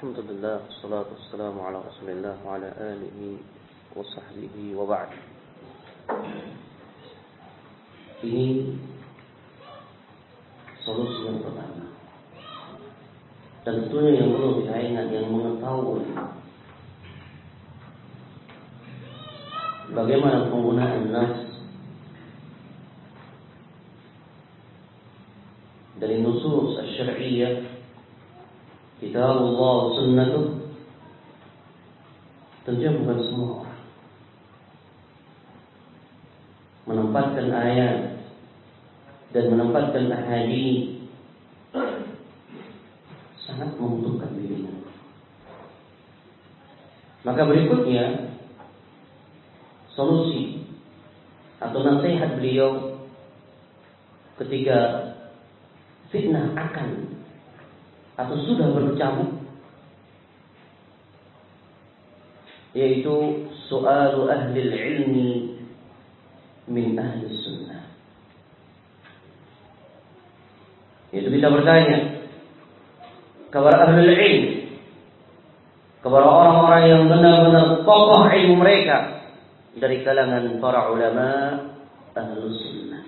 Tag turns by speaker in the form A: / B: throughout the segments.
A: الحمد لله والصلاة والسلام على رسول الله وعلى آله وصحبه وبعد Ini solusi yang pertama. Tentunya yang perlu kita ingat yang mengetahui bagaimana penggunaan nas dari nusus syariah kitab Allah sunnatuh tentunya bukan semua orang menempatkan ayat dan menempatkan hadis sangat membutuhkan dirinya. Maka berikutnya solusi atau nasihat beliau ketika fitnah akan atau sudah berkecamuk yaitu soal ahli ilmi min ahli sunnah. Yaitu kita bertanya kepada ahli ilmi kepada orang-orang yang benar-benar tokoh ilmu mereka dari kalangan para ulama ahli sunnah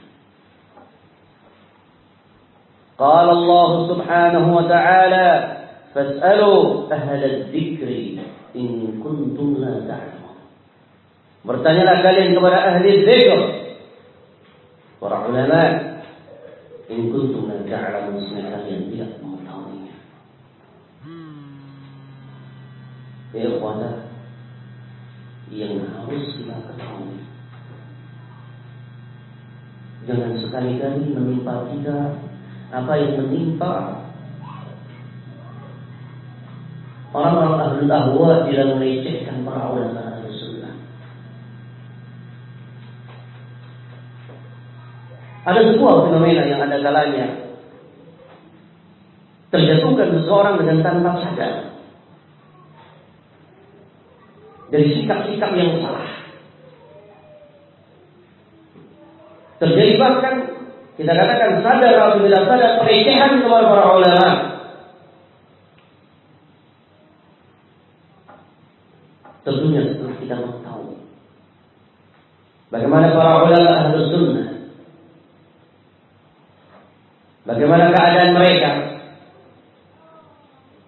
A: قال الله سبحانه وتعالى فاسألوا أهل الذكر إن كنتم لا تعلمون Bertanyalah kalian kepada ahli zikr para ulama in kuntum la ta'lamun kalian tidak mengetahuinya. Ya ikhwana yang harus kita ketahui. Jangan sekali-kali menimpa kita apa yang menimpa orang-orang ahli ahwa tidak melecehkan para ulama sunnah. Ada sebuah fenomena yang ada kalanya terjatuhkan seseorang dengan tanpa sadar dari sikap-sikap yang salah. Terjadi bahkan kita katakan sadar atau tidak sadar pelecehan kepada para ulama. Tentunya setelah kita mengetahui bagaimana para ulama ahlu sunnah, bagaimana keadaan mereka,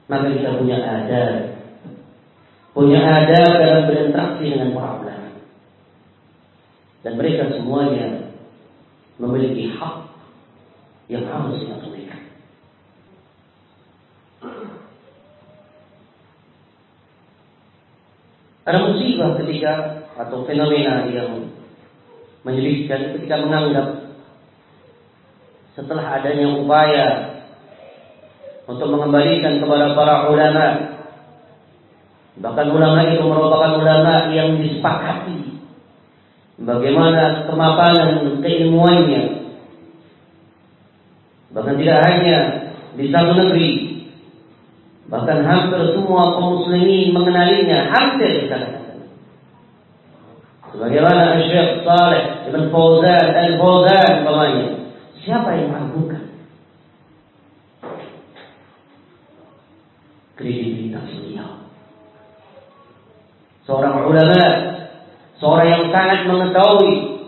A: maka kita punya adab, punya adab dalam berinteraksi dengan para ulama. Dan mereka semuanya memiliki hak yang harus kita tunaikan. Ada musibah ketika atau fenomena yang menyedihkan ketika menganggap setelah adanya upaya untuk mengembalikan kepada para ulama bahkan ulama itu merupakan ulama yang disepakati bagaimana kemapanan keilmuannya? Bahkan tidak hanya di satu negeri bahkan hampir semua kaum muslimin mengenalinya hampir dikatakan sebagaimana Syekh Saleh Ibn Fauzan Al-Fauzan umpamanya siapa yang meragukan kredibilitas beliau. Seorang ulama Seorang yang sangat mengetahui.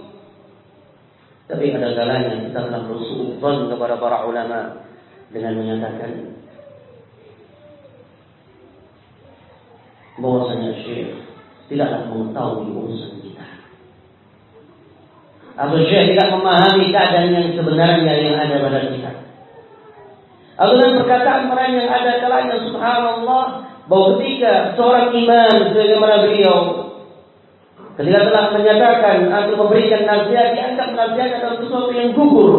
A: Tapi ada kalanya kita telah bersuudzon kepada para ulama dengan menyatakan bahwasanya syekh tidaklah mengetahui urusan kita. Atau syekh tidak memahami keadaan yang sebenarnya yang ada pada kita. Atau dengan perkataan mereka yang ada kalanya subhanallah bahwa ketika seorang imam sebagaimana beliau Ketika telah menyatakan atau memberikan nasihat, dianggap nasihat adalah sesuatu yang gugur.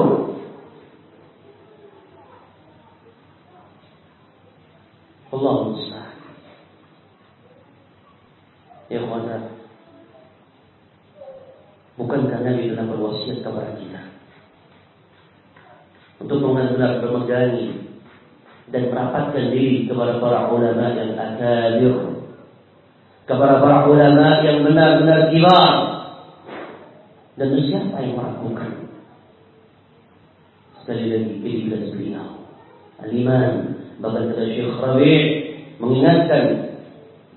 A: Allah mustahil. Ya Allah. Bukankah Nabi telah berwasiat kepada kita untuk benar-benar bermegangi dan merapatkan diri kepada para ulama yang akabir kepada para ulama yang benar-benar kibar. Dan siapa yang meragukan? Sekali lagi pilih beliau. Aliman bahkan kata Syekh Rabi' mengingatkan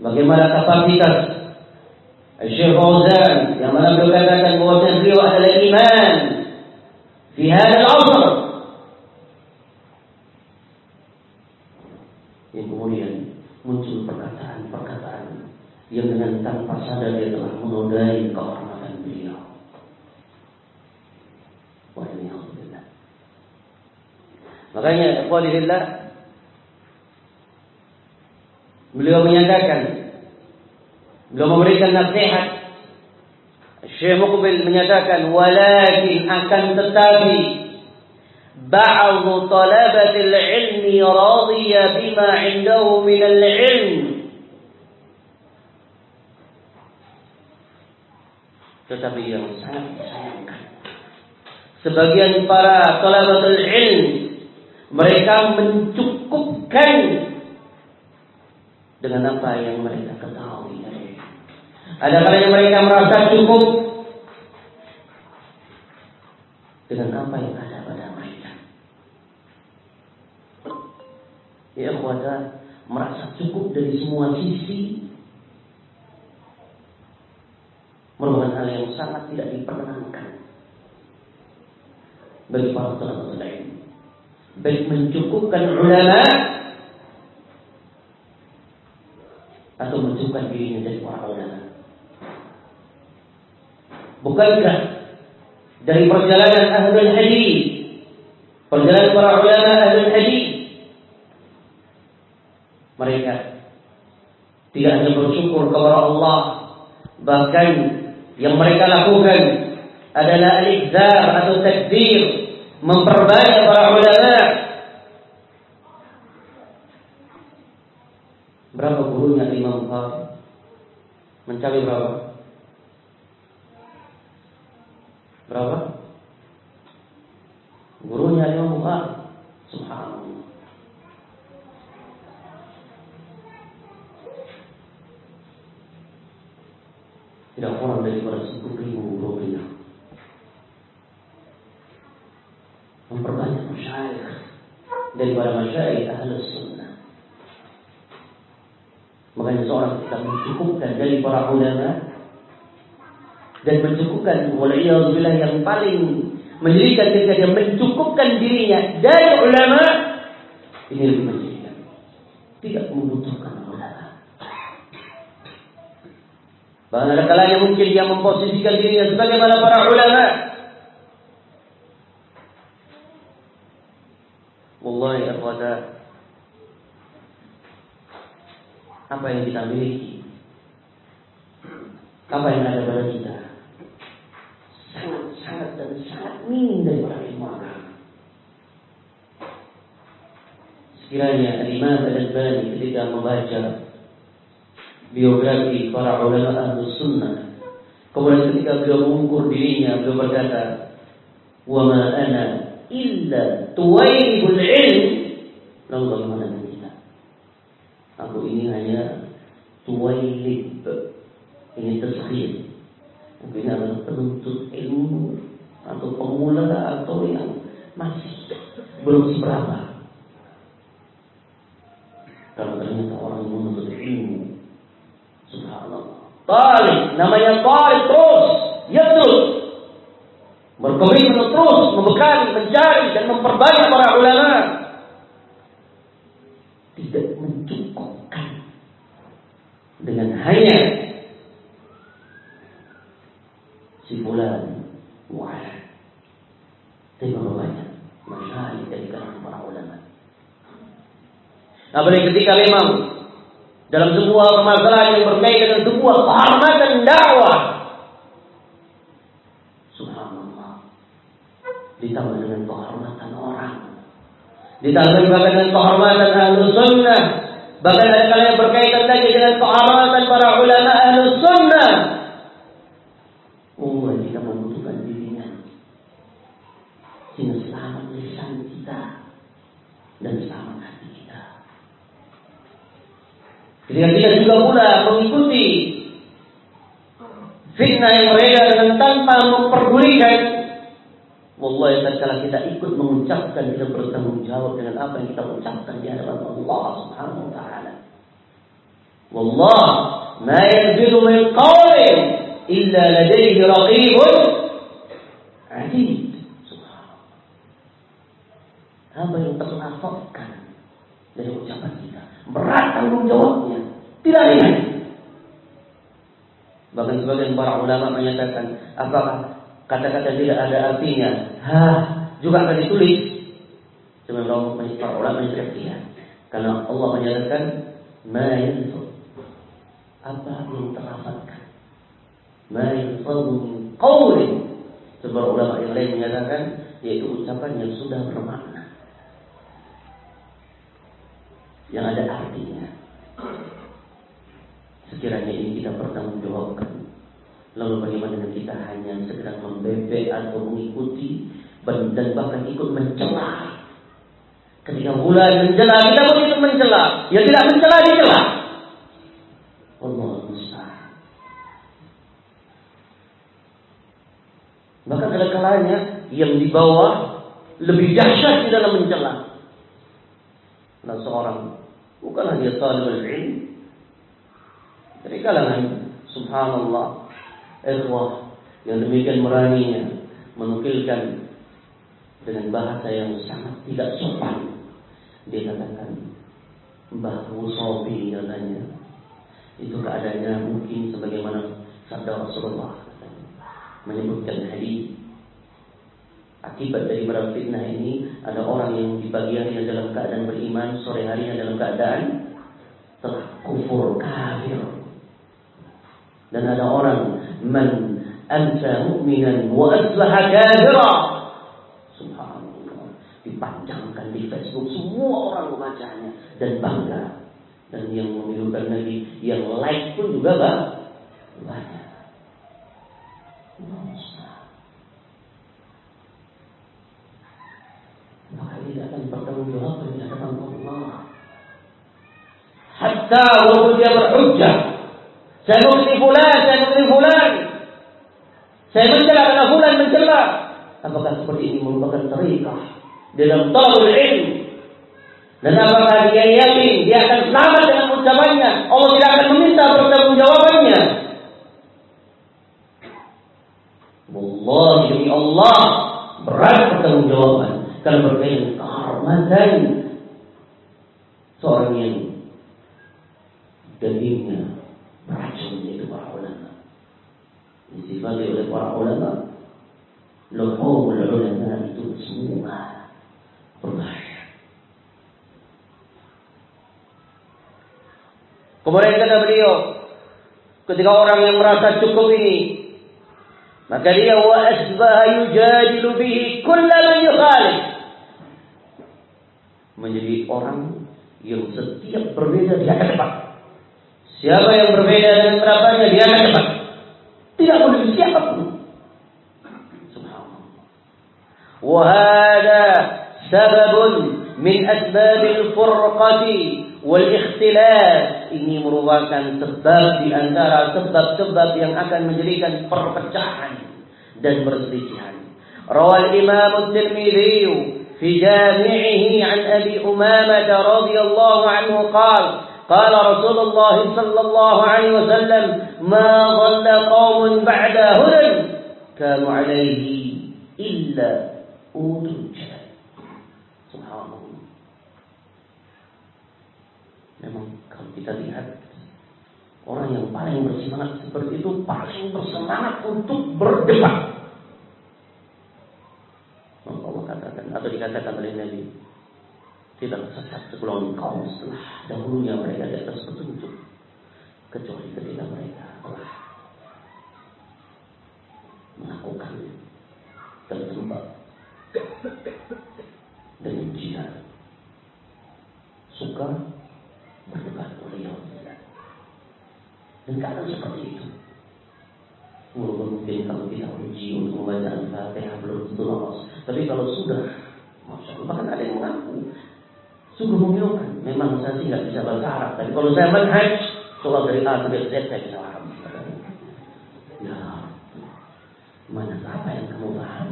A: bagaimana kapasitas Syekh Fauzan yang mana beliau katakan bahwa beliau adalah iman di hadal asr yang kemudian muncul perkataan-perkataan yang dengan tanpa sadar dia telah menodai kehormatan beliau. Makanya, Alhamdulillah, Beliau menyatakan beliau memberikan nasihat. Syekh Muqbil menyatakan walakin akan tetapi ba'd talabatil ilmi radiya bima 'indahu min al-'ilm tetapi yang sangat disayangkan sebagian para talabatul ilm mereka mencukupkan dengan apa yang mereka ketahui Ada kalanya mereka merasa cukup dengan apa yang ada pada mereka. Ya, merasa cukup dari semua sisi merupakan hal yang sangat tidak diperkenankan bagi para ulama lain. Baik mencukupkan ulama atau menunjukkan dirinya menjadi para ulama. Bukankah dari perjalanan ahlul hadis, perjalanan para ulama ahlul hadis, mereka tidak hanya bersyukur kepada Allah, bahkan yang mereka lakukan adalah al-ikzar atau takdir, memperbanyak para ulama Berapa gurunya Imam Bukhari? Mencapai berapa? Berapa? Gurunya Imam Bukhari. Subhanallah. Tidak kurang daripada sepuluh ribu guru beliau. Memperbanyak masyarakat daripada masyarakat ahli sunnah. Makanya seorang kita mencukupkan dari para ulama dan mencukupkan waliyahulillah yang paling menjadikan ketika dia mencukupkan dirinya dari ulama ini lebih menjadikan tidak membutuhkan ulama. Bahkan kalanya mungkin dia memposisikan dirinya sebagaimana para ulama. Wallahi akhwata apa yang kita miliki, apa yang ada pada kita, sangat-sangat dan sangat minim dari para agama. Sekiranya Imam Al-Albani ketika membaca biografi para ulama ahlu sunnah, kemudian ketika beliau mengukur dirinya, beliau berkata, "Wa ma ana illa tuwaibul ilm." Lalu bagaimana Aku ini hanya tuwailib. Ini taskhir. Aku ini adalah penuntut ilmu atau pemula atau yang masih belum seberapa. Kalau ternyata orang menuntut ilmu, Talib, namanya talib terus, terus. Berkomitmen terus, membekali, mencari dan memperbanyak para ulama. Tidak dengan hanya si fulan wa'ala. Tapi banyak masyarakat dari kalangan para ulama. Nah, pada ketika memang dalam sebuah masalah yang berkaitan dengan sebuah kehormatan dakwah, subhanallah, ditambah dengan kehormatan orang, ditambah dengan kehormatan ahlu sunnah, Bahkan ada kala yang berkaitan lagi dengan kehormatan para ulama ahlu sunnah. Oh, kita membutuhkan dirinya. Sehingga selamat lisan kita. Dan selamat hati. Ketika kita juga pula mengikuti fitnah yang beredar dengan tanpa memperdulikan Wallahi tatkala kita ikut mengucapkan kita bertanggung jawab dengan apa yang kita ucapkan di hadapan Allah Subhanahu wa taala. Wallah, ma yanzilu min qawlin illa ladayhi raqibun. Apa yang terlafalkan dari ucapan kita berat tanggung jawabnya, tidak ringan. Bahkan sebagian para ulama menyatakan, apakah kata-kata tidak ada artinya? Ha, juga akan ditulis. Cuma para ulama menyatakan, karena Allah menyatakan, ma apa yang terlafalkan. Ma yalfadhu min qawlin. Sebuah ulama yang lain menyatakan yaitu ucapan yang sudah bermakna. Yang ada artinya. Sekiranya ini kita bertanggungjawabkan. Lalu bagaimana kita hanya sekedar membebek atau mengikuti dan bahkan ikut mencela. Ketika bulan mencela, kita pun ikut mencela. Ya tidak mencela, dicela. Allah musta'an. Maka ada kalanya yang di bawah lebih dahsyat di dalam mencela. Nah seorang bukan hanya talibul ilm kalangan subhanallah. Ikhwah yang demikian beraninya menukilkan dengan bahasa yang sangat tidak sopan. Dia katakan Mbah Musobi katanya. Itu keadaannya mungkin sebagaimana sabda Rasulullah menyebutkan hadis. Akibat dari berapa fitnah ini ada orang yang di pagi hari dalam keadaan beriman sore harinya dalam keadaan telah kufur kafir dan ada orang man anta mu'minan wa aslaha kafira subhanallah dipanjangkan di Facebook semua orang membacanya dan bangga dan yang memilukan lagi yang like pun juga bah, banyak. Maka tidak akan bertanggung jawab di hadapan Allah. Hatta waktu dia berhujjah. Saya mengerti fulan, saya mengerti fulan. Saya mencela karena fulan mencela. Apakah seperti ini merupakan tarikah dalam talabul ilmu dan apakah dia yakin dia akan selamat dengan ucapannya? Allah tidak akan meminta pertanggungjawabannya. Allah demi Allah berat pertanggungjawaban kalau berkaitan kehormatan seorang yang dagingnya beracun yaitu para ulama. Disifati oleh para ulama, luhumul ulama itu semua berbahaya. Kemudian kata beliau, ketika orang yang merasa cukup ini, maka dia wa asbaha yujadilu bihi kullaman yukhalif. Menjadi orang yang setiap berbeda dia akan. Siapa yang berbeda dengan pendapat dia akan cepat. Tidak boleh siapapun. Subhanallah. Wahada sababun min asbabil furqati wal ikhtilaf ini merupakan sebab di antara sebab-sebab yang akan menjadikan perpecahan dan perselisihan. Rawal Imam At-Tirmidzi fi jami'ihi an Abi Umamah radhiyallahu anhu qala قال رسول الله صلى الله عليه وسلم ما ضل قوم بعد هدى كانوا عليه إلا أوتوا Memang kalau kita lihat orang yang paling bersemangat seperti itu paling bersemangat untuk berdebat. Maka Allah katakan atau dikatakan oleh Nabi tidak sesat sebelum kaum setelah dahulunya mereka di atas petunjuk kecuali ketika mereka telah melakukan tersembah dengan jihad suka berdebat beliau. Dan keadaan seperti itu. Mungkin kalau kita uji untuk membaca Al-Fatihah belum tentu lolos. Tapi kalau sudah, Masya Allah, bahkan ada yang mengaku. Sungguh memilukan. Memang saya sih nggak bisa bahasa Arab. Tapi kalau saya manhaj, soal dari A sampai Z saya bisa paham. Ya, mana apa yang kamu paham?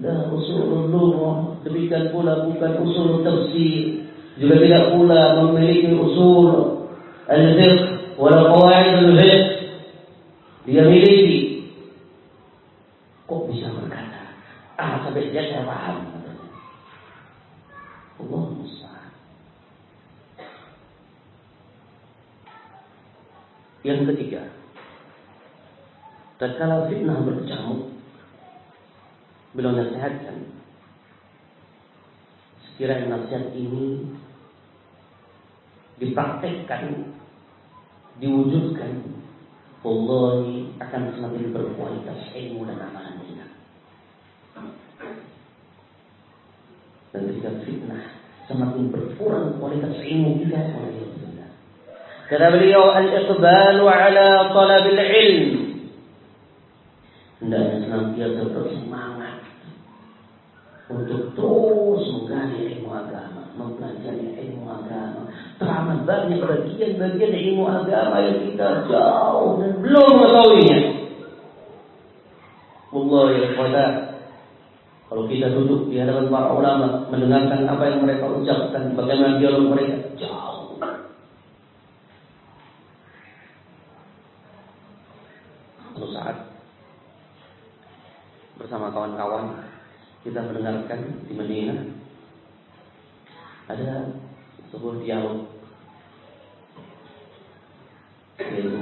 A: Dan usul lughah demikian pula bukan usul tafsir juga tidak pula memiliki usul al-fiqh wala qawaid al-fiqh dia miliki kok bisa berkata ah sampai dia saya paham Allah musta'an yang ketiga tatkala fitnah berkecamuk beliau nasihatkan sekiranya nasihat ini dipraktekkan, diwujudkan, Allah akan semakin berkualitas ilmu dan amalan kita. Dan ketika fitnah semakin berkurang kualitas ilmu kita, Kata beliau al-iqbalu ala talabil ilm. Hendaknya senantiasa bersemangat untuk terus menggali ilmu agama, mempelajari ilmu agama. Teramat banyak bagian-bagian ilmu agama yang kita jauh dan belum mengetahuinya. Allah ya kalau kita duduk di hadapan para ulama mendengarkan apa yang mereka ucapkan, bagaimana dialog mereka jauh. Suatu saat bersama kawan-kawan kita mendengarkan di Medina ada sebuah dialog yaitu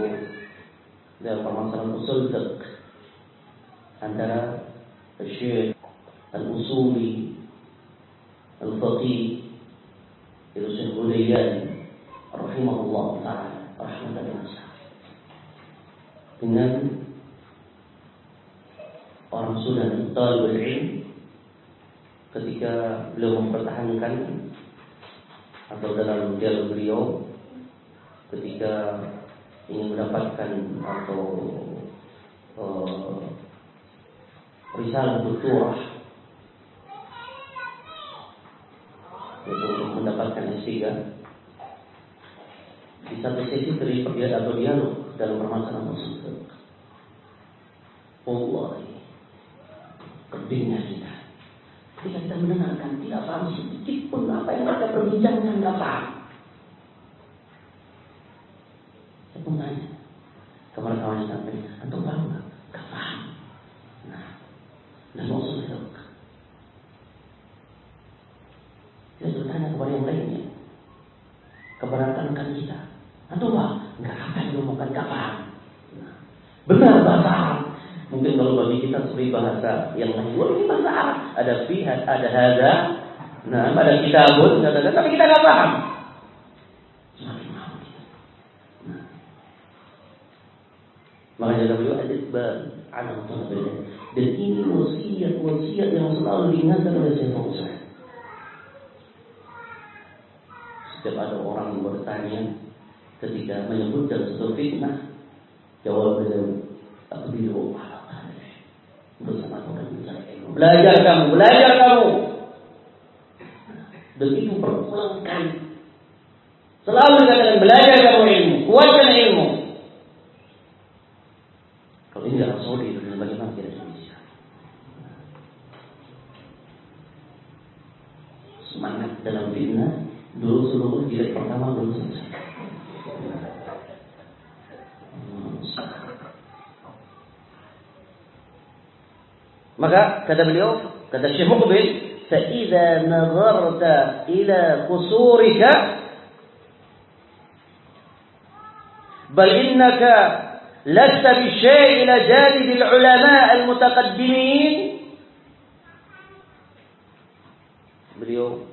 A: dalam permasalahan usul fiqh antara Syekh Al-Usuli Al-Faqih itu Syekh rahimahullah taala rahmatan dengan sudah talibul ilm ketika beliau mempertahankan atau dalam dialog beliau ketika ingin mendapatkan atau uh, risalah doktorah yaitu untuk mendapatkan S3 di satu sesi terlibat atau dialog dalam permasalahan tersebut. Allah, kedingnya kita Ketika kita mendengarkan tidak paham sedikit pun apa yang mereka perbincangkan tidak paham. Saya pun tanya kepada kawan sampai, antum paham nggak? Gak paham. Nah, dan mau saya tahu. Kita bertanya kepada yang lainnya. Keberatan kan kita. Antum paham? Nggak apa yang diomongkan, gak paham. Nah, benar bahasa. Mungkin kalau bagi kita seperti bahasa yang lain, wah ini bahasa Arab. Ada pihak, ada hada, nah ada kitabun, kata tapi kita nggak paham. Nah. Makanya beliau ada anak. Dan ini wasiat-wasiat yang selalu diingatkan oleh Syekh Fauzan. Setiap ada orang yang bertanya ketika menyebutkan satu fitnah, jawab beliau, takbiru Belajar kamu, belajar kamu. Begitu berulang. Selalu dikatakan belajar kamu ilmu, kuatkan ilmu. Kalau ini dalam Saudi, bagaimana kita Indonesia? Semangat dalam fitnah, dulu seluruh jilid pertama belum selesai. Maka kata beliau, kata Syekh Muqbil, "Fa'idza nazarta ila qusurika bal innaka lasta bisyai' ila jadid al-ulama al-mutaqaddimin." Beliau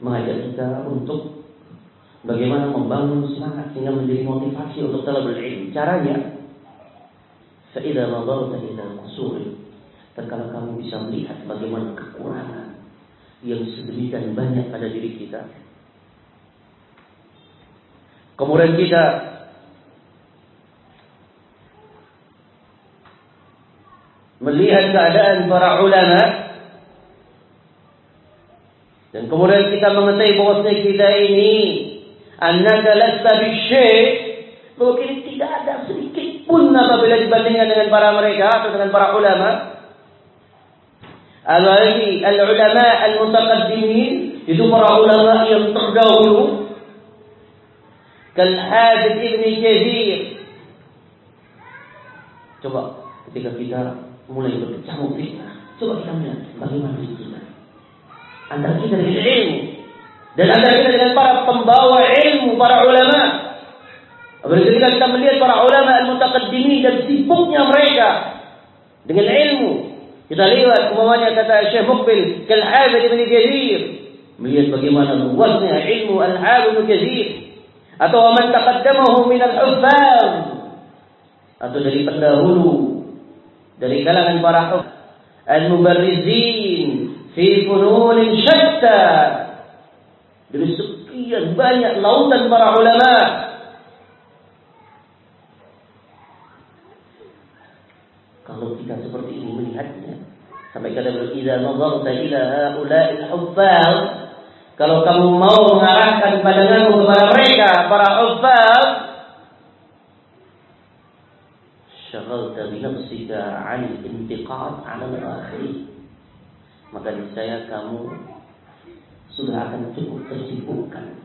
A: mengajak kita untuk bagaimana membangun semangat sehingga menjadi motivasi untuk talabul ilmi. Caranya Fa'idha nadarta ila kusuri Terkala kamu bisa melihat bagaimana kekurangan yang sedemikian banyak pada diri kita. Kemudian kita melihat keadaan para ulama dan kemudian kita mengetahui bahwa kita ini annaka lasta bisyai Mungkin tidak ada pun apabila dibandingkan dengan para mereka atau dengan para ulama. Apalagi al-ulama al-mutaqaddimin itu para ulama yang terdahulu kal Hadid Ibn Kathir. Coba ketika kita mulai berkecamuk fitnah, coba kita melihat bagaimana kita. Antara kita dengan ilmu dan antara kita dengan para pembawa ilmu, para ulama. Ketika kita melihat para ulama al-mutaqaddimin dan sibuknya mereka dengan ilmu. Kita lihat umpamanya kata Syekh Muqbil, kal Habib bin Jarir, melihat bagaimana luasnya ilmu al-Habib bin Jarir atau man taqaddamahu min al-huffaz atau dari pendahulu dari kalangan para al-mubarrizin fi funun syatta. Dari sekian banyak lautan para ulama Kalau kita seperti ini melihatnya, sampai kata beliau, "Idza nazarta ila haula'il huffaz" Kalau kamu mau mengarahkan pandanganmu kepada mereka, para huffaz, syaghalta bi nafsika 'an intiqad 'ala al-akhirin. Maka niscaya kamu sudah akan cukup tersibukkan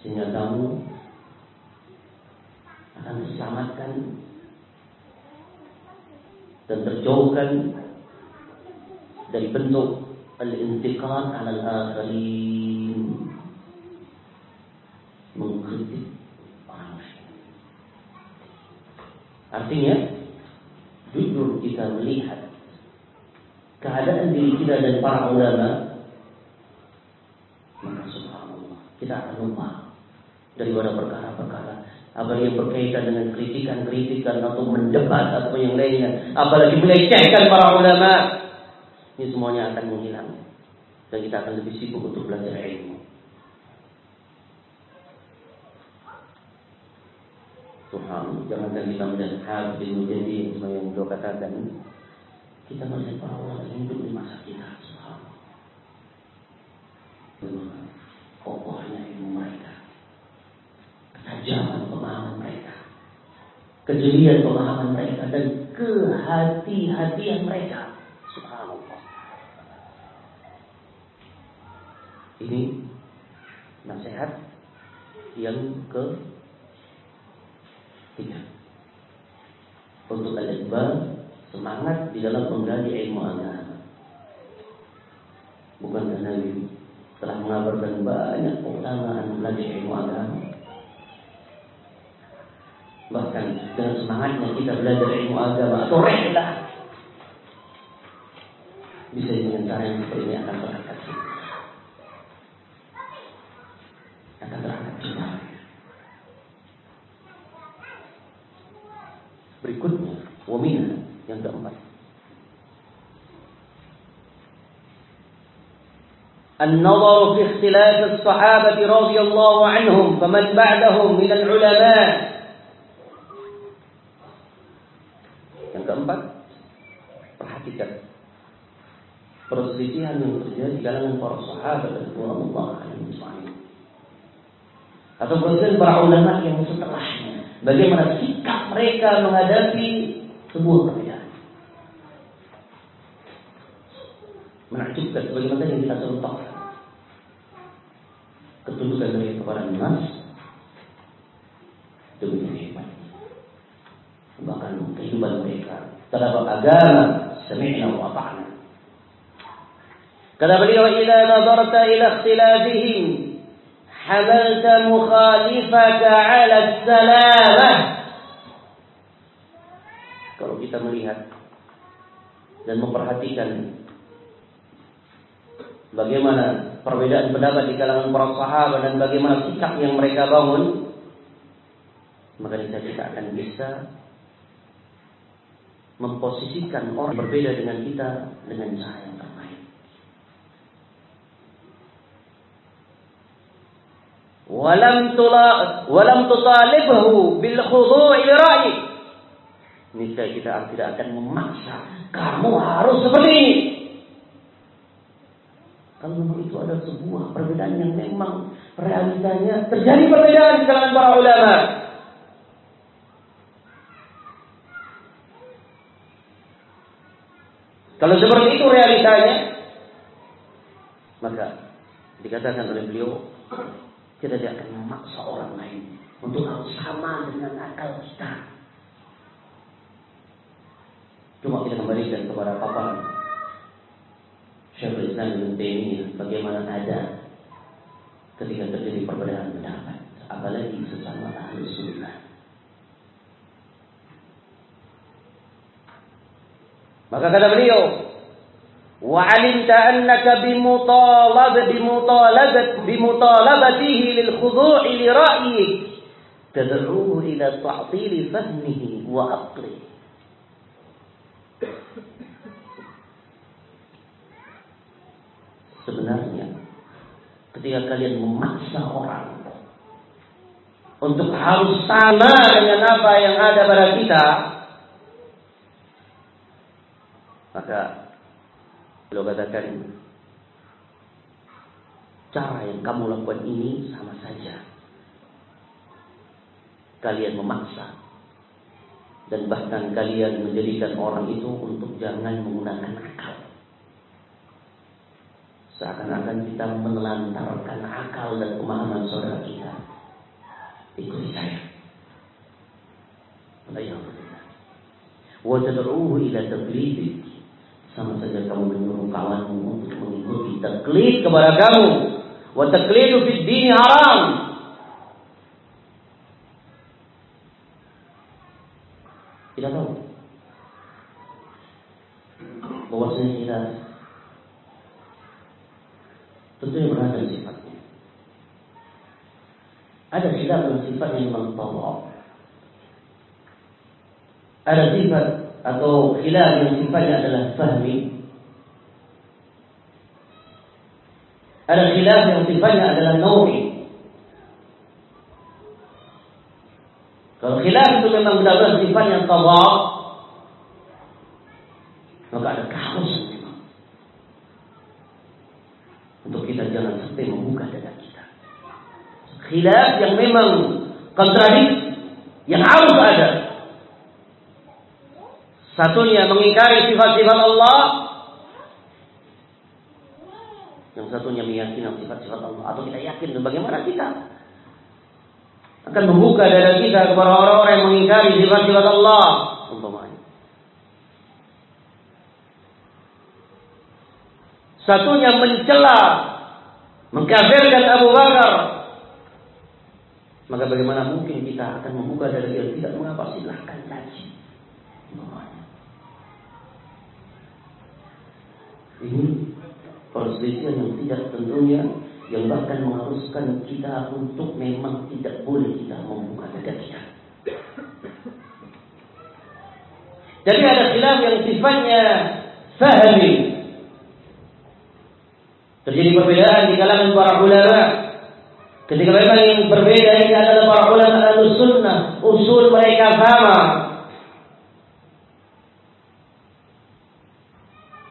A: sehingga kamu akan diselamatkan dan terjauhkan dari bentuk al-intiqam ala al-akhirin. Mengkritik orang Artinya jujur kita melihat keadaan diri kita dan para ulama maka subhanallah kita akan lupa daripada perkara-perkara apalagi yang berkaitan dengan kritikan-kritikan atau mendebat atau yang lainnya, apalagi melecehkan para ulama, ini semuanya akan menghilang dan kita akan lebih sibuk untuk belajar ilmu. Tuhan, jangan kita melihat Habib bin Mujahid yang beliau katakan, kita melihat para ulama yang hidup di masa kita. Subhanallah. Kokohnya ilmu mereka ketajaman kejelian pemahaman mereka dan kehati-hatian mereka. Subhanallah. Ini nasihat yang ke tiga. Untuk al semangat di dalam menggali ilmu agama. Bukan karena telah mengabarkan banyak keutamaan belajar ilmu agama bahkan dengan semangatnya kita belajar ilmu agama atau rela bisa dengan cara yang seperti ini akan terangkat akan terangkat juga berikutnya wamina yang keempat النظر في اختلاف الصحابة رضي الله عنهم فمن بعدهم من العلماء kalangan para sahabat Allah alaihi atau perselisihan para ulama yang setelahnya. Bagaimana sikap mereka menghadapi sebuah perbedaan. Menakjubkan bagaimana yang kita contohkan. Ketundukan mereka kepada nas demikian hebat bahkan kehidupan mereka terhadap agama sami'na wa ata'na kata beliau idza nazarta ila ikhtilafihim hamalta mukhalifaka 'ala salamah kalau kita melihat dan memperhatikan bagaimana perbedaan pendapat di kalangan para sahabat dan bagaimana sikap yang mereka bangun maka kita akan bisa memposisikan orang berbeda dengan kita dengan cara yang terbaik. Walam tula walam tutalibhu bil khudu'i ra'yi. Niscaya kita tidak akan memaksa kamu harus seperti ini. Kalau memang itu ada sebuah perbedaan yang memang realitanya terjadi perbedaan di kalangan para ulama. Kalau seperti itu realitanya, maka dikatakan oleh beliau, kita tidak akan memaksa orang lain untuk harus sama dengan akal kita. Cuma kita kembalikan kepada papan Syekhul Islam Ibn Taimiyah bagaimana ada ketika terjadi perbedaan pendapat, apalagi sesama ahli sunnah. Maka kata beliau, wa alimta annaka bimutalab bimutalabat bimutalabatihi lil khudu'i li ra'yi tad'uhu ila sebenarnya ketika kalian memaksa orang untuk harus sama dengan apa yang ada pada kita maka beliau katakan cara yang kamu lakukan ini sama saja. Kalian memaksa dan bahkan kalian menjadikan orang itu untuk jangan menggunakan akal. Seakan-akan kita menelantarkan akal dan pemahaman saudara kita. Ikuti saya. Wa tad'uhu ila tablidik sama saja kamu menyuruh kawanmu untuk mengikuti taklid kepada kamu. Wa taklidu fid dini haram. Tidak tahu. Bahwasanya kita tentunya beragam sifatnya. Ada khilaf yang sifatnya memang Ada sifat atau khilaf yang sifatnya adalah fahmi. Ada khilaf yang sifatnya adalah nawi. Kalau khilaf itu memang benar-benar sifatnya tawa, maka ada keharusan memang. Untuk kita jangan sampai membuka dada kita. Khilaf yang memang kontradiksi, yang harus ada. Satunya mengingkari sifat-sifat Allah. Yang satunya meyakini sifat-sifat Allah. Atau kita yakin dan bagaimana kita akan membuka dada kita kepada orang-orang yang mengingkari sifat-sifat Allah. Umpamanya. Satunya mencela, mengkafirkan Abu Bakar. Maka bagaimana mungkin kita akan membuka dada tidak mengapa silahkan. Umpamanya. Ini perselisihan yang tidak tentunya yang bahkan mengharuskan kita untuk memang tidak boleh kita membuka dada kita. Jadi ada khilaf yang sifatnya fahmi. Terjadi perbedaan di kalangan para ulama. Ketika memang yang berbeda ini adalah para ulama al-sunnah, usul mereka sama,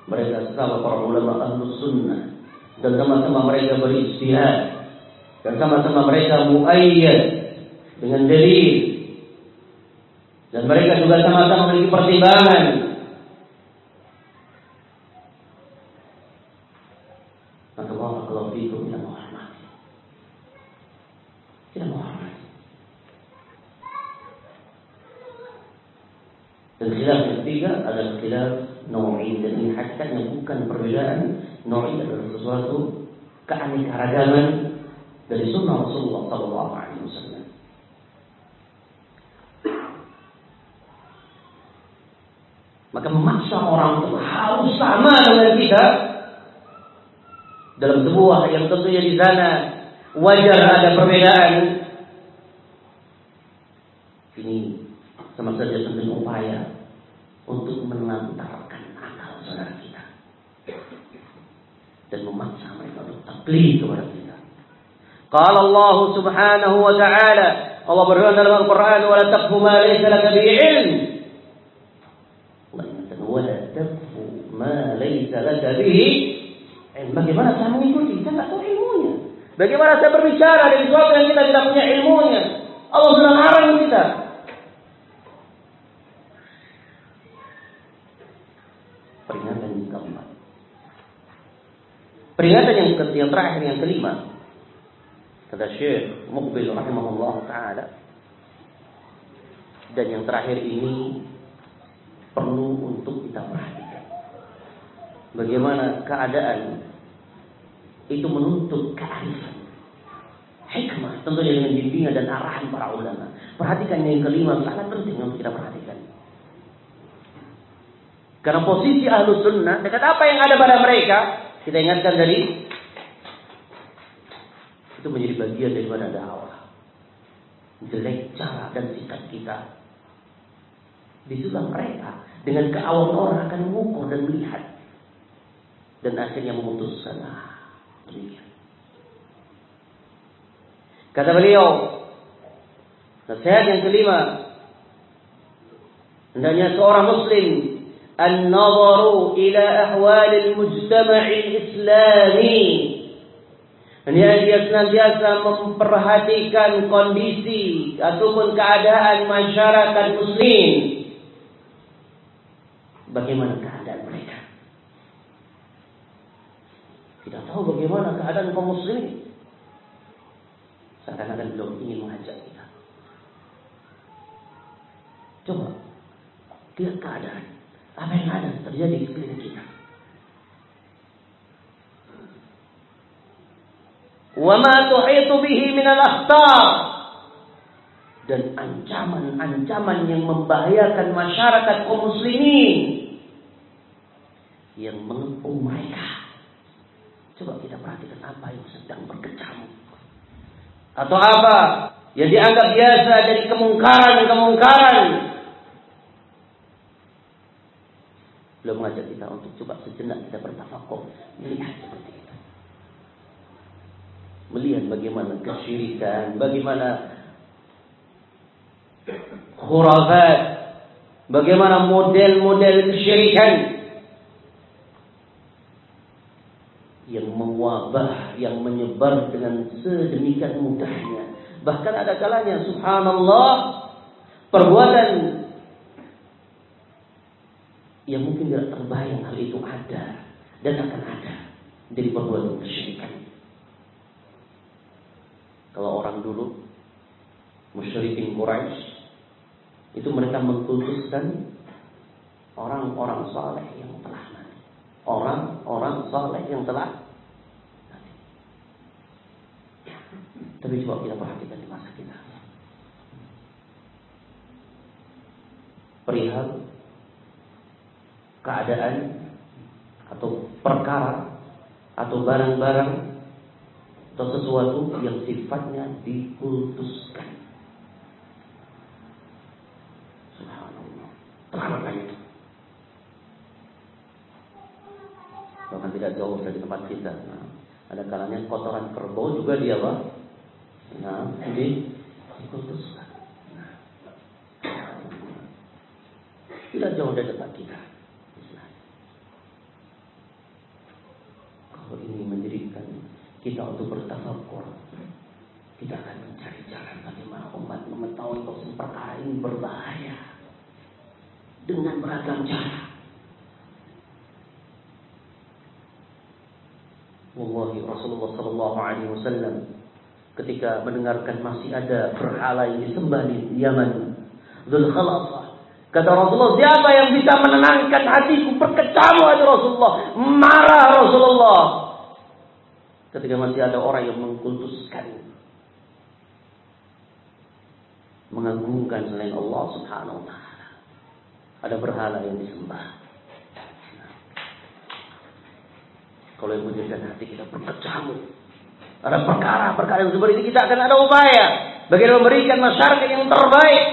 A: mereka sama para ulama ahlu sunnah dan sama-sama mereka beristihad dan sama-sama mereka muayyad dengan dalil dan mereka juga sama-sama memiliki pertimbangan. Maka kalau menghormati. Menghormati. Dan khilaf yang ketiga adalah khilaf Nawawi dan ini hakikatnya bukan perbedaan Nawawi adalah sesuatu keanekaragaman dari sunnah Rasulullah Sallallahu Alaihi Wasallam. Maka memaksa orang untuk harus sama dengan kita dalam sebuah yang tentunya di sana wajar ada perbedaan. Ini sama saja tentunya upaya untuk menantarkan saudara kita dan memaksa mereka untuk taklid kepada kita. Qala Allah Subhanahu wa taala, Allah berfirman dalam Al-Qur'an, "Wa la taqfu ma laysa laka bihi ilm." Wa la taqfu ma laysa laka bihi ilm. Bagaimana saya mengikuti? Saya tidak tahu ilmunya. Bagaimana saya berbicara dari sesuatu yang kita tidak punya ilmunya? Allah sudah larang kita. Peringatan yang, yang terakhir yang kelima kata Syekh Muqbil rahimahullah taala dan yang terakhir ini perlu untuk kita perhatikan. Bagaimana keadaan itu menuntut kearifan. Hikmah tentunya dengan bimbingan dan arahan para ulama. Perhatikan yang kelima sangat penting untuk kita perhatikan. Karena posisi ahlu sunnah dekat apa yang ada pada mereka kita ingatkan tadi itu menjadi bagian daripada dakwah. Jelek cara dan sikap kita. Di situlah mereka dengan keawaman orang akan mengukur dan melihat dan akhirnya memutuskan ah, demikian. Kata beliau, nasihat yang kelima, hendaknya seorang muslim النظر إلى أحوال المجتمع الإسلامي Ini dia senantiasa memperhatikan kondisi ataupun keadaan masyarakat muslim. Bagaimana keadaan mereka? Tidak tahu bagaimana keadaan kaum muslimin. Seakan-akan belum ingin mengajak kita. Coba lihat keadaan apa yang ada terjadi di sekeliling kita. Wama tuhitu bihi minal akhtar dan ancaman-ancaman yang membahayakan masyarakat kaum muslimin yang mengepung mereka. Coba kita perhatikan apa yang sedang berkecamuk. Atau apa yang dianggap biasa dari kemungkaran-kemungkaran Beliau mengajak kita untuk coba sejenak kita bertafakur melihat seperti itu. Melihat bagaimana kesyirikan, bagaimana khurafat, bagaimana model-model kesyirikan yang mewabah, yang menyebar dengan sedemikian mudahnya. Bahkan ada kalanya subhanallah perbuatan yang mungkin tidak terbayang hal itu ada dan akan ada dari perbuatan kesyirikan. Kalau orang dulu musyrikin Quraisy itu mereka mengkultuskan orang-orang saleh yang telah mati. Orang-orang saleh yang telah mati. Tapi coba kita perhatikan di masa kita. Perihal keadaan atau perkara atau barang-barang atau sesuatu yang sifatnya dikultuskan. Subhanallah. Bahkan tidak jauh dari tempat kita. Nah, ada kalanya kotoran kerbau juga dia apa? Nah, ini dikultuskan. Nah, tidak jauh dari tempat kita. Kalau ini menjadikan kita untuk bertafakur, kita akan mencari jalan bagaimana umat mengetahui bahwa perkara ini berbahaya dengan beragam cara. Wallahi Rasulullah Sallallahu Alaihi Wasallam ketika mendengarkan masih ada berhala yang disembah di Yaman, Dhul Khalasah, Kata Rasulullah, siapa yang bisa menenangkan hatiku? Berkecamuk hati Rasulullah. Marah Rasulullah. Ketika masih ada orang yang mengkultuskan. Mengagungkan selain Allah subhanahu wa ta'ala. Ada berhala yang disembah. Kalau yang menjadikan hati kita berkecamuk. Ada perkara-perkara yang seperti ini kita akan ada upaya. Bagaimana memberikan masyarakat yang terbaik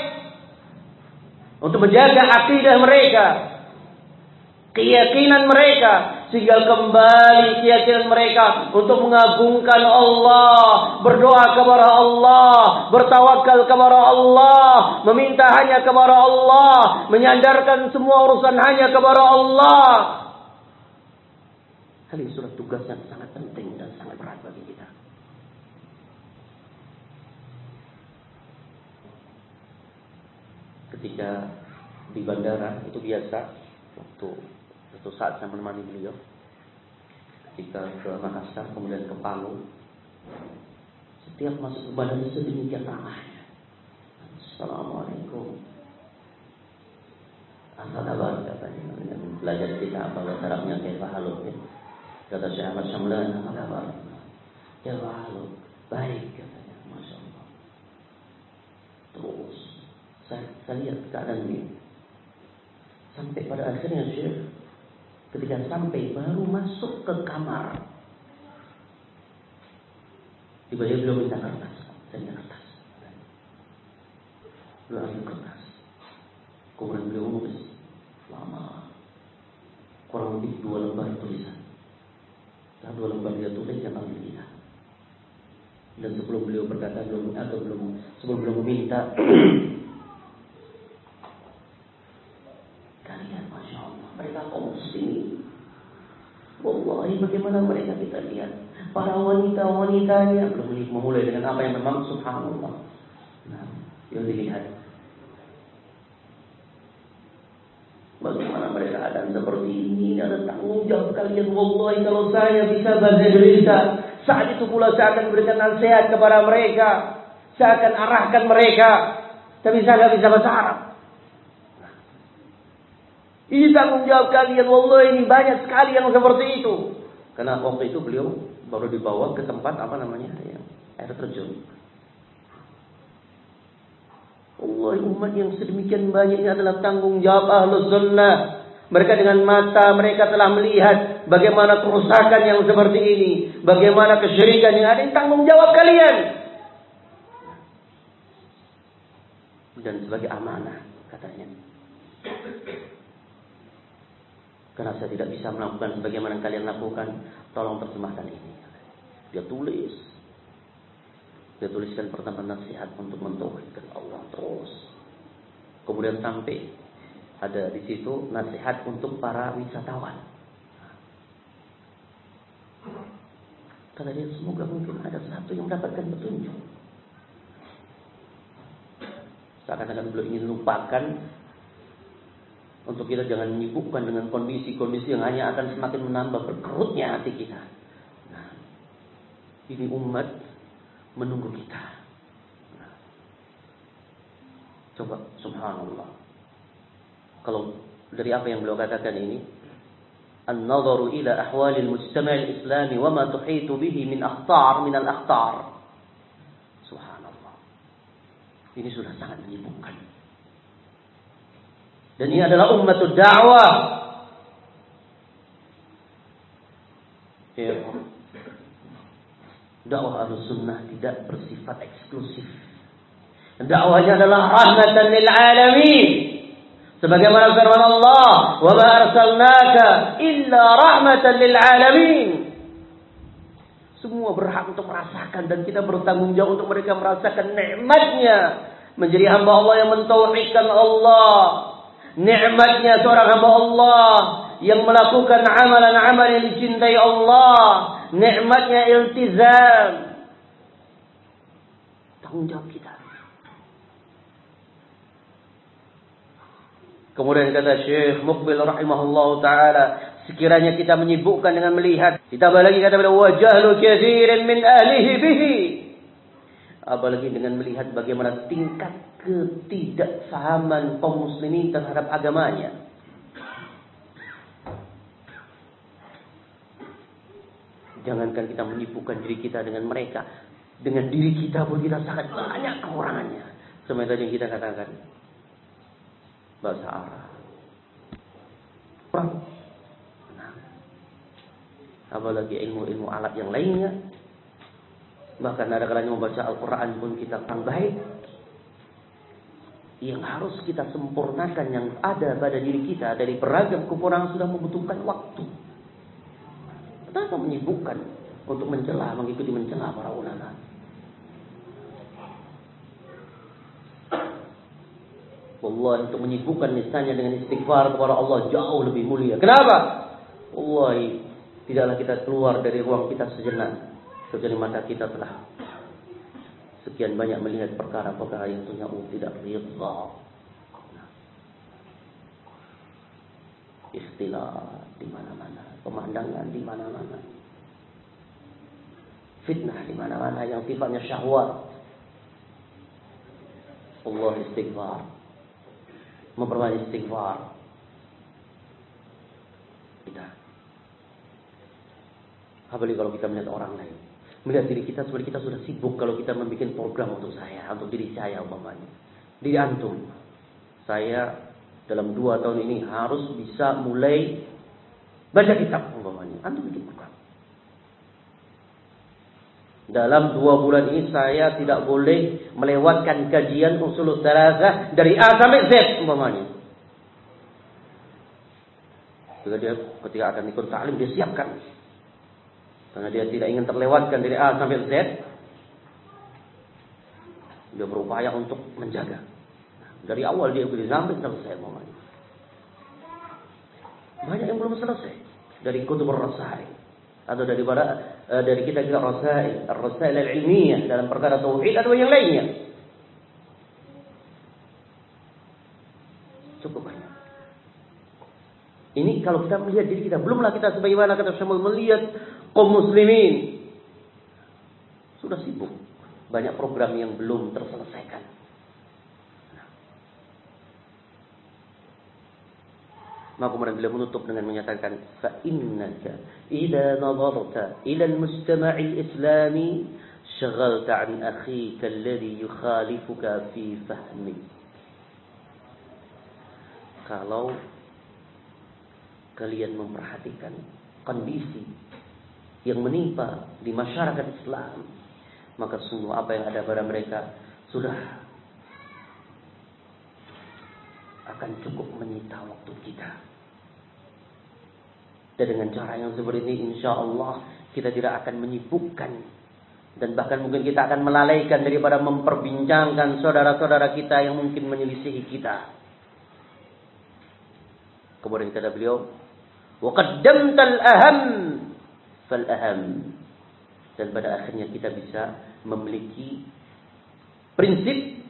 A: untuk menjaga akidah mereka, keyakinan mereka, sehingga kembali keyakinan mereka untuk mengagungkan Allah, berdoa kepada Allah, bertawakal kepada Allah, meminta hanya kepada Allah, menyandarkan semua urusan hanya kepada Allah. Hal ini sudah tugas yang sangat penting dan sangat berat bagi kita. ketika di bandara itu biasa waktu itu saat saya menemani beliau Ketika ke Makassar, kemudian ke Palu, setiap masuk ke badan sedemikian ramahnya. Assalamualaikum. Apa kabar? Belajar kita apa bahasa Arabnya kayak halus ya. Kata Syekh Ahmad Syamlan, apa kabar? Ya. Baik katanya, Masya Allah. Terus, saya, saya lihat keadaan ini. Sampai pada akhirnya Syekh, ketika sampai baru masuk ke kamar. Tiba-tiba beliau minta kertas. Saya minta kertas. Beliau ambil kertas. Kemudian beliau menulis lama. Kurang lebih dua lembar tulisan. Dan dua lembar dia tulis yang ambil kita. Dan sebelum beliau berkata belum atau belum sebelum beliau meminta kalian masya Allah mereka kaum muslimin. Wallahi bagaimana mereka kita lihat para wanita-wanitanya belum memulai dengan apa yang memang subhanallah. Nah, yang dilihat Bagaimana mereka ada seperti ini? Ini ada tanggung jawab kalian. Wallahi kalau saya bisa bahasa Indonesia, saat itu pula saya akan berikan nasihat kepada mereka. Saya akan arahkan mereka. Tapi saya tidak bisa bahasa Arab. Ini tanggung jawab kalian. Wallah ini banyak sekali yang seperti itu. Karena waktu itu beliau baru dibawa ke tempat apa namanya ya, air terjun. Allah umat yang sedemikian banyak ini adalah tanggung jawab ahlus sunnah. Mereka dengan mata mereka telah melihat bagaimana kerusakan yang seperti ini, bagaimana kesyirikan yang ada. Ini tanggung jawab kalian. Dan sebagai amanah katanya. Karena saya tidak bisa melakukan sebagaimana kalian lakukan, tolong terjemahkan ini. Dia tulis. Dia tuliskan pertama nasihat untuk mentauhidkan Allah terus. Kemudian sampai ada di situ nasihat untuk para wisatawan. Kata dia semoga mungkin ada satu yang mendapatkan petunjuk. Seakan-akan beliau ingin lupakan untuk kita jangan menyibukkan dengan kondisi-kondisi yang hanya akan semakin menambah berkerutnya hati kita. Nah, ini umat menunggu kita. Nah, coba subhanallah. Kalau dari apa yang beliau katakan ini, ila ahwal al-mujtama' al-islami wa ma tuhitu bihi min akhtar min al-akhtar. Subhanallah. Ini sudah sangat menyibukkan. Dan ini adalah ummatul da'wah. Ya. Dakwah al-sunnah tidak bersifat eksklusif. Dakwahnya adalah rahmatan lil alamin. Sebagaimana firman Allah, "Wa ma arsalnaka illa rahmatan lil alamin." Semua berhak untuk merasakan dan kita bertanggung jawab untuk mereka merasakan nikmatnya menjadi hamba Allah yang mentauhidkan Allah. Nikmatnya seorang hamba Allah yang melakukan amalan-amalan yang dicintai Allah. Nikmatnya iltizam. Tanggung jawab kita. Kemudian kata Syekh Mukbil rahimahullah taala, sekiranya kita menyibukkan dengan melihat, ditambah lagi kata beliau wajahlu katsirin min ahlihi bihi. Apalagi dengan melihat bagaimana tingkat ketidakfahaman kaum muslimin terhadap agamanya. Jangankan kita menyibukkan diri kita dengan mereka, dengan diri kita pun kita sangat banyak kekurangannya. Seperti yang kita katakan, bahasa Arab. Apalagi ilmu-ilmu alat yang lainnya. Bahkan ada kalanya membaca Al-Quran pun kita baik. Yang harus kita sempurnakan yang ada pada diri kita dari beragam kekurangan sudah membutuhkan waktu. Kenapa menyibukkan untuk mencela, mengikuti mencela para ulama? Allah untuk menyibukkan misalnya dengan istighfar kepada Allah jauh lebih mulia. Kenapa? Allah tidaklah kita keluar dari ruang kita sejenak. Kecuali mata kita telah sekian banyak melihat perkara-perkara yang punya tidak ridha. Istilah di mana-mana, pemandangan di mana-mana. Fitnah di mana-mana yang sifatnya syahwat. Allah istighfar. Memperbanyak istighfar. Kita. Apalagi kalau kita melihat orang lain. Melihat diri kita seperti kita sudah sibuk kalau kita membuat program untuk saya, untuk diri saya umpamanya. Diri antum. Saya dalam dua tahun ini harus bisa mulai baca kitab umpamanya. Antum bikin program. Dalam dua bulan ini saya tidak boleh melewatkan kajian usul salasa dari A sampai Z umpamanya. Ketika dia ketika akan ikut taklim dia siapkan. Karena dia tidak ingin terlewatkan dari A sampai Z. Dia berupaya untuk menjaga. Dari awal dia beri sampai selesai umpamanya. Banyak yang belum selesai dari kutub rasail atau daripada uh, dari kita kita rasail al-ilmiyah dalam perkara tauhid atau yang lainnya. Cukup banyak. Ini kalau kita melihat diri kita, belumlah kita sebagaimana kata Syamul melihat kaum muslimin. Sudah sibuk. Banyak program yang belum terselesaikan. Maka kemudian beliau menutup dengan menyatakan fa innaka idza nadarta ila al-mustama' al-islami shaghalta an akhika alladhi yukhalifuka fi fahmi kalau kalian memperhatikan kondisi yang menimpa di masyarakat Islam maka semua apa yang ada pada mereka sudah akan cukup menyita waktu kita. Dan dengan cara yang seperti ini insya Allah kita tidak akan menyibukkan dan bahkan mungkin kita akan melalaikan daripada memperbincangkan saudara-saudara kita yang mungkin menyelisihi kita. Kemudian kata beliau, "Wa qaddamtal aham fal aham." Dan pada akhirnya kita bisa memiliki prinsip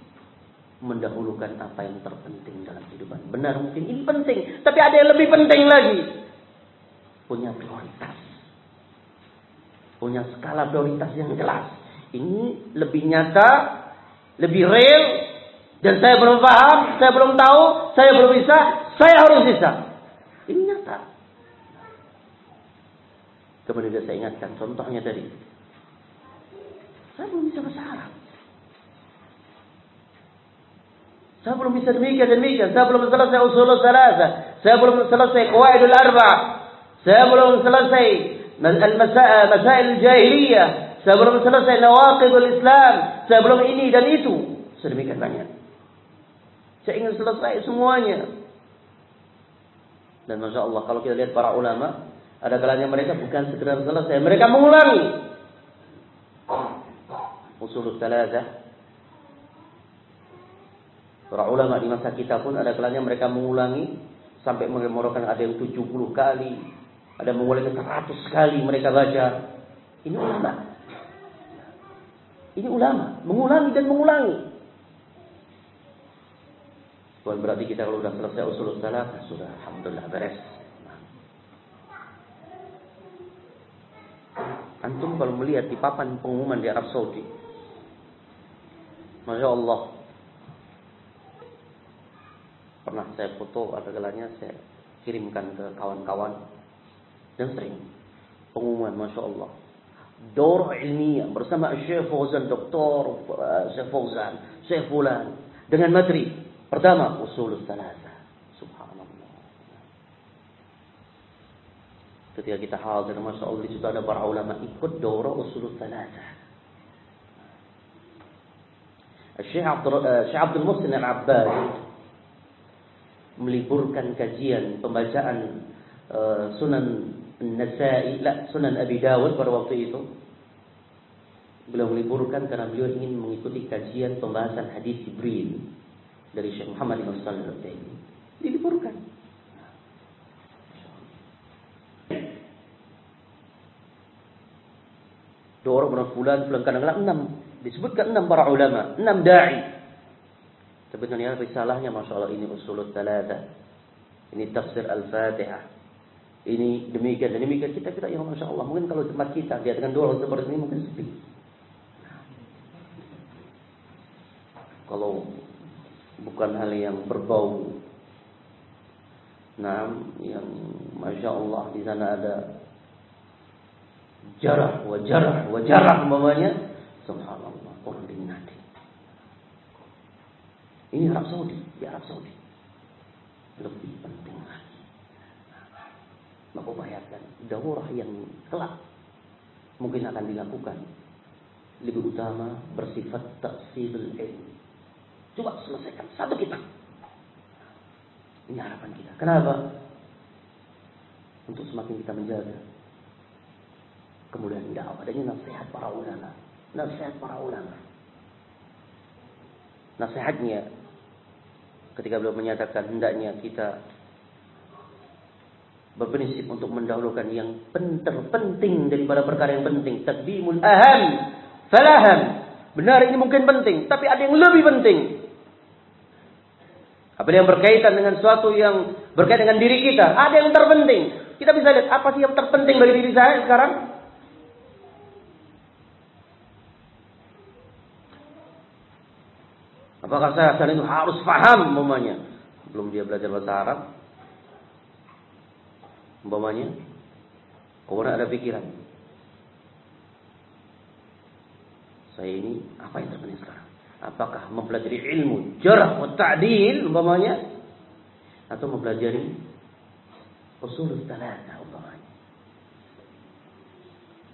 A: mendahulukan apa yang terpenting dalam kehidupan. Benar mungkin ini penting, tapi ada yang lebih penting lagi. Punya prioritas. Punya skala prioritas yang jelas. Ini lebih nyata, lebih real, dan saya belum paham, saya belum tahu, saya belum bisa, saya harus bisa. Ini nyata. Kemudian saya ingatkan contohnya tadi. Saya belum bisa bahasa. Saya belum bisa demikian demikian. Saya belum selesai usul salasa. Saya belum selesai qawaidul arba. Saya belum selesai masail jahiliyah. Saya belum selesai nawaqidul Islam. Saya belum ini dan itu. Sedemikian banyak. Saya ingin selesai semuanya. Dan Masya Allah kalau kita lihat para ulama. Ada kalanya mereka bukan segera selesai. Mereka mengulangi. Usul salasa Para ulama di masa kita pun ada kalanya mereka mengulangi sampai mengemurukan ada yang 70 kali, ada mengulangi 100 kali mereka baca. Ini ulama. Ini ulama, mengulangi dan mengulangi. Bukan berarti kita kalau sudah selesai usul salat, sudah alhamdulillah beres. Antum kalau melihat di papan pengumuman di Arab Saudi, Masya Allah, pernah saya foto ada kalanya saya kirimkan ke kawan-kawan. Dan sering. Pengumuman masya Allah. Dor ilmiah bersama Syekh Fauzan Doktor Syekh Fauzan Syekh Fulan. Dengan materi. Pertama usul salasa subhanallah ketika kita hadir masya Allah di situ ada para ulama ikut dora usul salasa Syekh Abdul, Muslim Al-Abbas meliburkan kajian pembacaan uh, Sunan Nasai, la, Sunan Abi Dawud pada waktu itu. Beliau meliburkan karena beliau ingin mengikuti kajian pembahasan hadis Jibril dari Syekh Muhammad bin Shalih Al-Utsaimin. Diliburkan. Dua orang bulan, bulan kadang-kadang enam. Disebutkan enam para ulama, enam da'i Sebenarnya risalahnya Masya Allah ini usulut talata. Ini tafsir Al-Fatihah. ini demikian dan demikian kita kita yang masya Allah mungkin kalau tempat kita dengan dua orang seperti ini mungkin sepi. Kalau bukan hal yang berbau, nah yang masya Allah di sana ada jarah, wajarah, wajarah umpamanya, subhanallah orang diminati. Ini Arab Saudi, di Arab Saudi lebih penting lagi maka bayangkan daurah yang kelak mungkin akan dilakukan lebih utama bersifat taksirul ilmu. Coba selesaikan satu kitab. Ini harapan kita. Kenapa? Untuk semakin kita menjaga kemudian dakwah adanya nasihat para ulama. Nasihat para ulama. Nasihatnya ketika beliau menyatakan hendaknya kita berprinsip untuk mendahulukan yang terpenting daripada perkara yang penting. Taqdimul aham falaham. Benar ini mungkin penting, tapi ada yang lebih penting. Apa yang berkaitan dengan sesuatu yang berkaitan dengan diri kita, ada yang terpenting. Kita bisa lihat apa sih yang terpenting bagi diri saya sekarang? Apakah saya saat itu harus paham umpamanya? Belum dia belajar bahasa Arab, umpamanya kemudian ada pikiran. Saya ini apa yang terpenting sekarang? Apakah mempelajari ilmu jarah wa ta'dil umpamanya? Atau mempelajari usul talata umpamanya?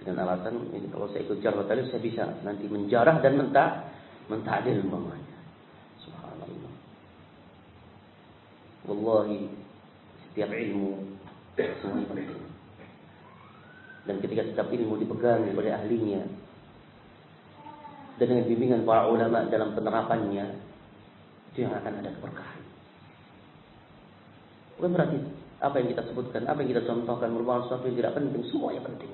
A: Dengan alasan ini kalau saya ikut jarah wa saya bisa nanti menjarah dan mentah mentadil umpamanya subhanallah wallahi setiap ilmu semuanya penting. Dan ketika setiap ilmu dipegang oleh ahlinya dan dengan bimbingan para ulama dalam penerapannya, itu yang akan ada keberkahan. Bukan berarti apa yang kita sebutkan, apa yang kita contohkan merupakan sesuatu yang tidak penting, semuanya penting.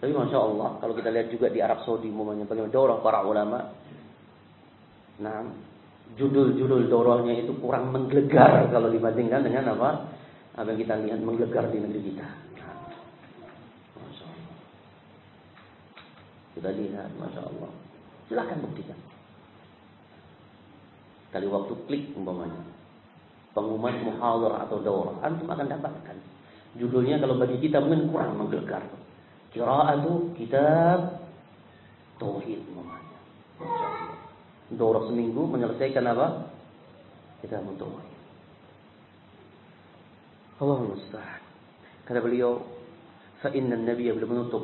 A: Tapi masya Allah, kalau kita lihat juga di Arab Saudi, umumnya bagaimana daurah para ulama, nah judul-judul dorongnya itu kurang menggelegar kalau dibandingkan dengan apa apa yang kita lihat menggelegar di negeri kita. Kita lihat, masya Allah. Silakan buktikan. Kali waktu klik umpamanya pengumuman muhadhar atau daurah, antum akan dapatkan. Judulnya kalau bagi kita mungkin kurang menggelegar. Qiraatu kitab tauhid umpamanya Dorah seminggu menyelesaikan apa? Kita untuk Allah musta'an. Kata beliau, fa inna nabiy belum menutup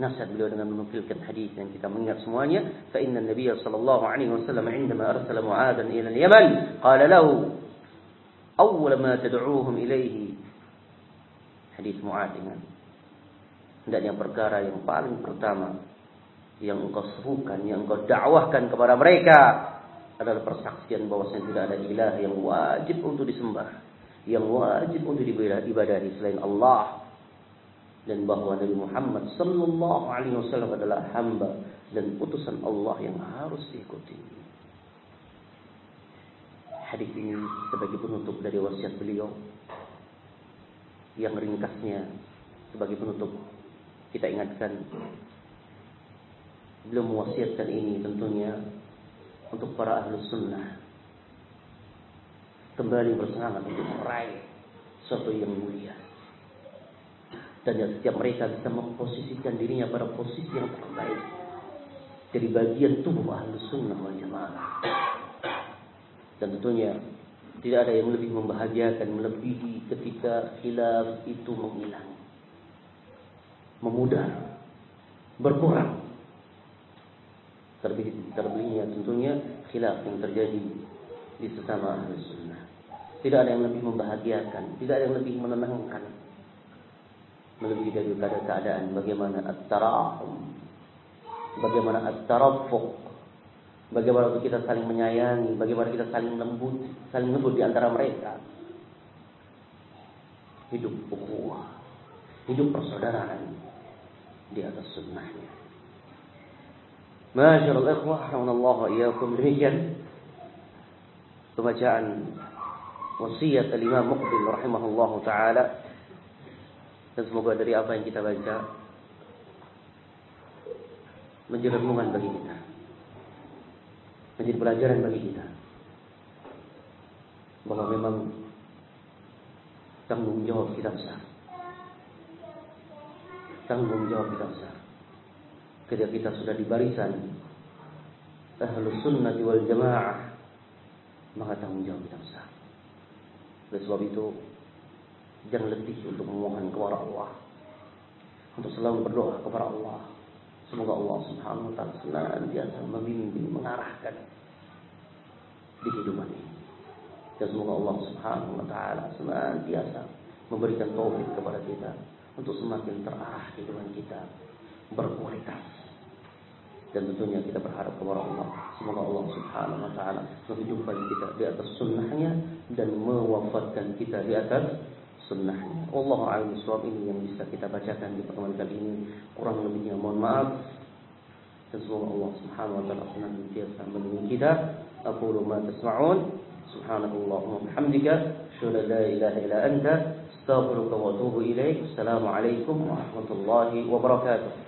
A: nasihat beliau dengan menukilkan hadis yang kita mengingat semuanya fa inna nabiy sallallahu alaihi wasallam عندما arsala mu'adan ila al-yaman qala lahu awwal ma tad'uuhum ilayhi hadis mu'ad dengan hendaknya perkara yang paling pertama yang engkau serukan, yang engkau dakwahkan kepada mereka adalah persaksian bahwasanya tidak ada ilah yang wajib untuk disembah, yang wajib untuk diibadahi selain Allah dan bahwa Nabi Muhammad sallallahu alaihi wasallam adalah hamba dan utusan Allah yang harus diikuti. Hadis ini sebagai penutup dari wasiat beliau yang ringkasnya sebagai penutup kita ingatkan Beliau mewasiatkan ini tentunya untuk para ahli sunnah kembali bersemangat untuk meraih sesuatu yang mulia. Dan yang setiap mereka bisa memposisikan dirinya pada posisi yang terbaik dari bagian tubuh ahli sunnah wal jamaah. Dan tentunya tidak ada yang lebih membahagiakan melebihi ketika khilaf itu menghilang. Memudar, berkurang terbelinya tentunya khilaf yang terjadi di sesama ahli sunnah. Tidak ada yang lebih membahagiakan, tidak ada yang lebih menenangkan. Melebihi daripada keadaan bagaimana at-tarahum, bagaimana at-tarafuq, bagaimana kita saling menyayangi, bagaimana kita saling lembut, saling lembut di antara mereka. Hidup ukhuwah, hidup persaudaraan di atas sunnahnya. Masyaallah ikhwah, rahimallahu iyyakum. Demikian pembacaan wasiat Imam Muqbil rahimahullah taala. Dan semoga dari apa yang kita baca menjadi renungan bagi kita. Menjadi pelajaran bagi kita. Bahwa memang tanggung jawab kita besar. Tanggung jawab kita besar ketika kita sudah di barisan ahlus sunnah wal jamaah maka tanggung jawab kita besar oleh sebab itu jangan letih untuk memohon kepada Allah. Untuk selalu berdoa kepada Allah. Semoga Allah Subhanahu wa taala senantiasa membimbing, mengarahkan di kehidupan ini. Dan semoga Allah Subhanahu wa taala senantiasa memberikan taufik kepada kita untuk semakin terarah kehidupan kita berkualitas dan tentunya kita berharap kepada Allah semoga Allah Subhanahu wa taala menghidupkan kita di atas sunnahnya dan mewafatkan kita di atas sunnahnya. Allah a'lam ini yang bisa kita bacakan di pertemuan kali ini. Kurang lebihnya mohon maaf. Dan semoga Allah Subhanahu wa taala senantiasa melindungi kita. Aqulu ma tasma'un. Subhanakallahumma bihamdika asyhadu an la ilaha illa anta astaghfiruka wa atubu ilaik. Assalamualaikum warahmatullahi wabarakatuh.